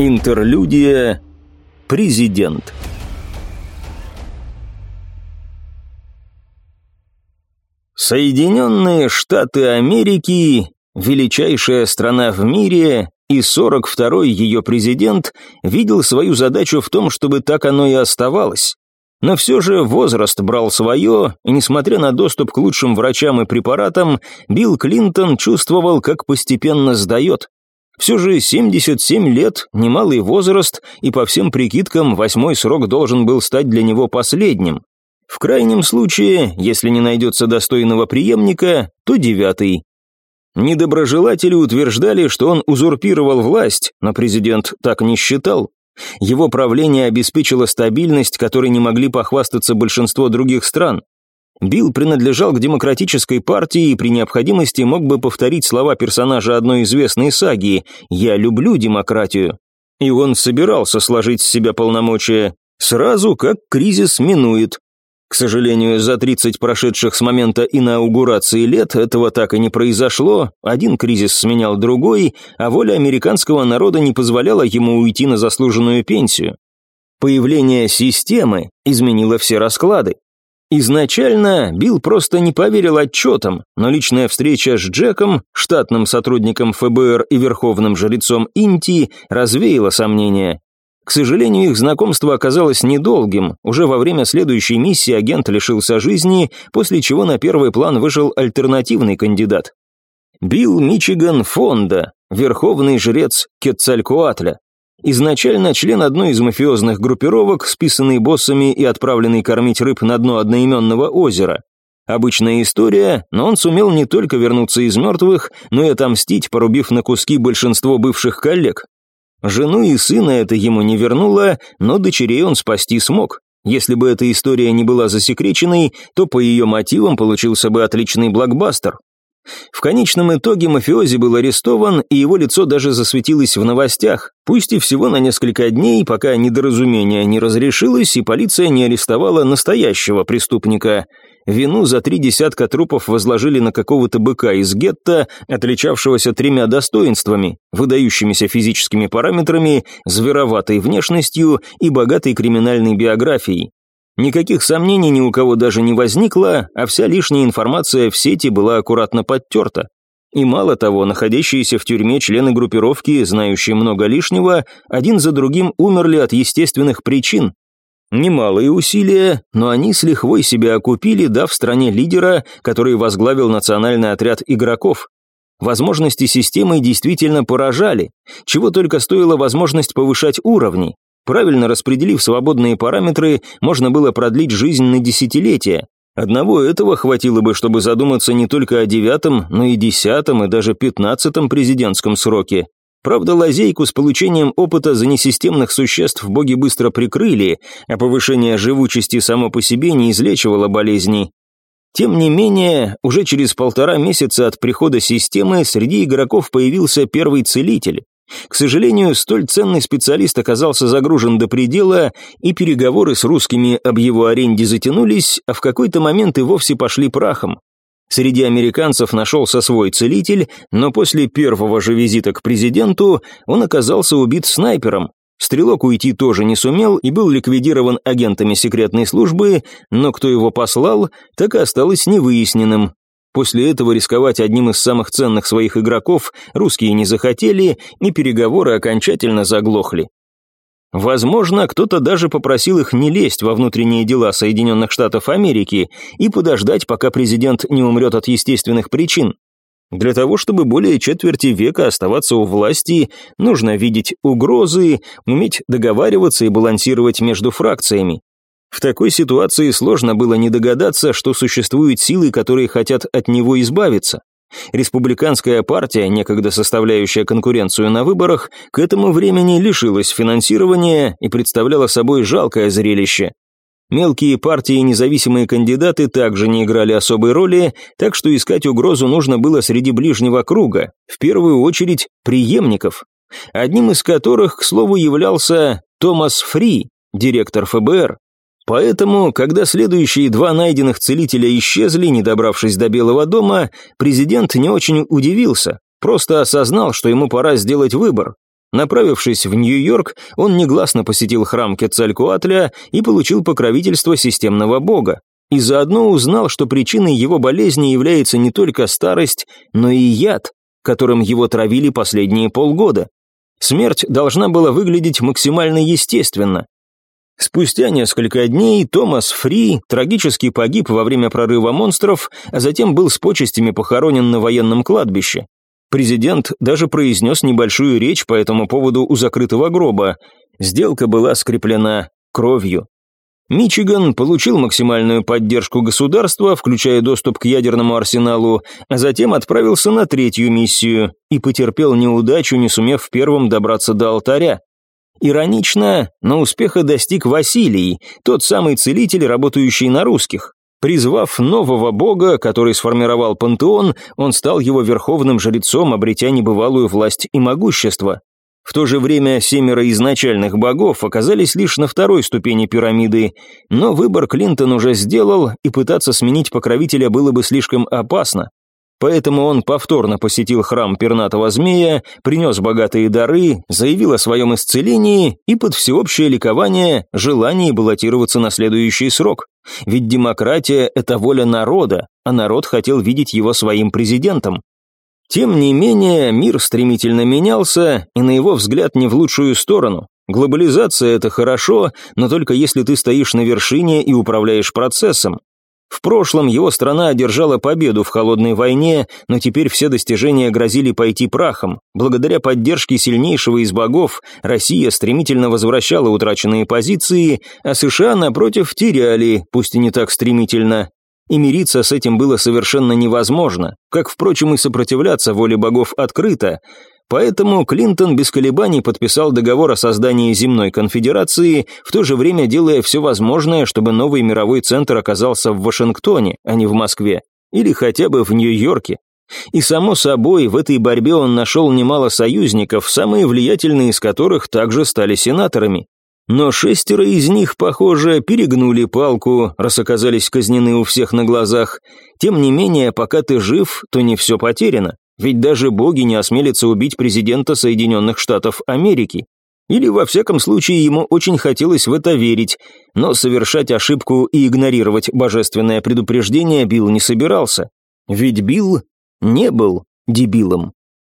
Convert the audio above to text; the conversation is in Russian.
Интерлюдия «Президент» Соединенные Штаты Америки – величайшая страна в мире, и 42-й ее президент видел свою задачу в том, чтобы так оно и оставалось. Но все же возраст брал свое, и несмотря на доступ к лучшим врачам и препаратам, Билл Клинтон чувствовал, как постепенно сдает. Все же 77 лет – немалый возраст, и по всем прикидкам восьмой срок должен был стать для него последним. В крайнем случае, если не найдется достойного преемника, то девятый. Недоброжелатели утверждали, что он узурпировал власть, но президент так не считал. Его правление обеспечило стабильность, которой не могли похвастаться большинство других стран. Билл принадлежал к демократической партии и при необходимости мог бы повторить слова персонажа одной известной саги «Я люблю демократию». И он собирался сложить с себя полномочия сразу, как кризис минует. К сожалению, за 30 прошедших с момента инаугурации лет этого так и не произошло, один кризис сменял другой, а воля американского народа не позволяла ему уйти на заслуженную пенсию. Появление системы изменило все расклады. Изначально Билл просто не поверил отчетам, но личная встреча с Джеком, штатным сотрудником ФБР и верховным жрецом Инти, развеяла сомнения. К сожалению, их знакомство оказалось недолгим. Уже во время следующей миссии агент лишился жизни, после чего на первый план вышел альтернативный кандидат. Билл Мичиган Фонда, верховный жрец Кетцалькуатля. Изначально член одной из мафиозных группировок, списанный боссами и отправленный кормить рыб на дно одноименного озера. Обычная история, но он сумел не только вернуться из мертвых, но и отомстить, порубив на куски большинство бывших коллег. Жену и сына это ему не вернуло, но дочерей он спасти смог. Если бы эта история не была засекреченной, то по ее мотивам получился бы отличный блокбастер. В конечном итоге мафиози был арестован, и его лицо даже засветилось в новостях, пусть и всего на несколько дней, пока недоразумение не разрешилось, и полиция не арестовала настоящего преступника. Вину за три десятка трупов возложили на какого-то быка из гетто, отличавшегося тремя достоинствами, выдающимися физическими параметрами, звероватой внешностью и богатой криминальной биографией. Никаких сомнений ни у кого даже не возникло, а вся лишняя информация в сети была аккуратно подтерта. И мало того, находящиеся в тюрьме члены группировки, знающие много лишнего, один за другим умерли от естественных причин. Немалые усилия, но они с лихвой себя окупили, дав стране лидера, который возглавил национальный отряд игроков. Возможности системы действительно поражали, чего только стоила возможность повышать уровни. Правильно распределив свободные параметры, можно было продлить жизнь на десятилетия. Одного этого хватило бы, чтобы задуматься не только о девятом, но и десятом и даже пятнадцатом президентском сроке. Правда, лазейку с получением опыта за несистемных существ боги быстро прикрыли, а повышение живучести само по себе не излечивало болезней. Тем не менее, уже через полтора месяца от прихода системы среди игроков появился первый целитель. К сожалению, столь ценный специалист оказался загружен до предела, и переговоры с русскими об его аренде затянулись, а в какой-то момент и вовсе пошли прахом. Среди американцев нашелся свой целитель, но после первого же визита к президенту он оказался убит снайпером. Стрелок уйти тоже не сумел и был ликвидирован агентами секретной службы, но кто его послал, так и осталось невыясненным. После этого рисковать одним из самых ценных своих игроков русские не захотели, и переговоры окончательно заглохли. Возможно, кто-то даже попросил их не лезть во внутренние дела Соединенных Штатов Америки и подождать, пока президент не умрет от естественных причин. Для того, чтобы более четверти века оставаться у власти, нужно видеть угрозы, уметь договариваться и балансировать между фракциями. В такой ситуации сложно было не догадаться, что существуют силы, которые хотят от него избавиться. Республиканская партия, некогда составляющая конкуренцию на выборах, к этому времени лишилась финансирования и представляла собой жалкое зрелище. Мелкие партии и независимые кандидаты также не играли особой роли, так что искать угрозу нужно было среди ближнего круга, в первую очередь преемников, одним из которых, к слову, являлся Томас Фри, директор ФБР, Поэтому, когда следующие два найденных целителя исчезли, не добравшись до Белого дома, президент не очень удивился, просто осознал, что ему пора сделать выбор. Направившись в Нью-Йорк, он негласно посетил храм Кецалькуатля и получил покровительство системного бога. И заодно узнал, что причиной его болезни является не только старость, но и яд, которым его травили последние полгода. Смерть должна была выглядеть максимально естественно. Спустя несколько дней Томас Фри трагически погиб во время прорыва монстров, а затем был с почестями похоронен на военном кладбище. Президент даже произнес небольшую речь по этому поводу у закрытого гроба. Сделка была скреплена кровью. Мичиган получил максимальную поддержку государства, включая доступ к ядерному арсеналу, а затем отправился на третью миссию и потерпел неудачу, не сумев первым добраться до алтаря. Иронично, но успеха достиг Василий, тот самый целитель, работающий на русских. Призвав нового бога, который сформировал пантеон, он стал его верховным жрецом, обретя небывалую власть и могущество. В то же время семеро изначальных богов оказались лишь на второй ступени пирамиды, но выбор Клинтон уже сделал, и пытаться сменить покровителя было бы слишком опасно. Поэтому он повторно посетил храм пернатого змея, принес богатые дары, заявил о своем исцелении и под всеобщее ликование желание баллотироваться на следующий срок. Ведь демократия – это воля народа, а народ хотел видеть его своим президентом. Тем не менее, мир стремительно менялся, и на его взгляд не в лучшую сторону. Глобализация – это хорошо, но только если ты стоишь на вершине и управляешь процессом. В прошлом его страна одержала победу в холодной войне, но теперь все достижения грозили пойти прахом. Благодаря поддержке сильнейшего из богов, Россия стремительно возвращала утраченные позиции, а США, напротив, теряли, пусть и не так стремительно. И мириться с этим было совершенно невозможно, как, впрочем, и сопротивляться воле богов открыто – Поэтому Клинтон без колебаний подписал договор о создании земной конфедерации, в то же время делая все возможное, чтобы новый мировой центр оказался в Вашингтоне, а не в Москве, или хотя бы в Нью-Йорке. И само собой, в этой борьбе он нашел немало союзников, самые влиятельные из которых также стали сенаторами. Но шестеро из них, похоже, перегнули палку, раз оказались казнены у всех на глазах. Тем не менее, пока ты жив, то не все потеряно. Ведь даже боги не осмелятся убить президента Соединенных Штатов Америки. Или, во всяком случае, ему очень хотелось в это верить, но совершать ошибку и игнорировать божественное предупреждение Билл не собирался. Ведь Билл не был дебилом.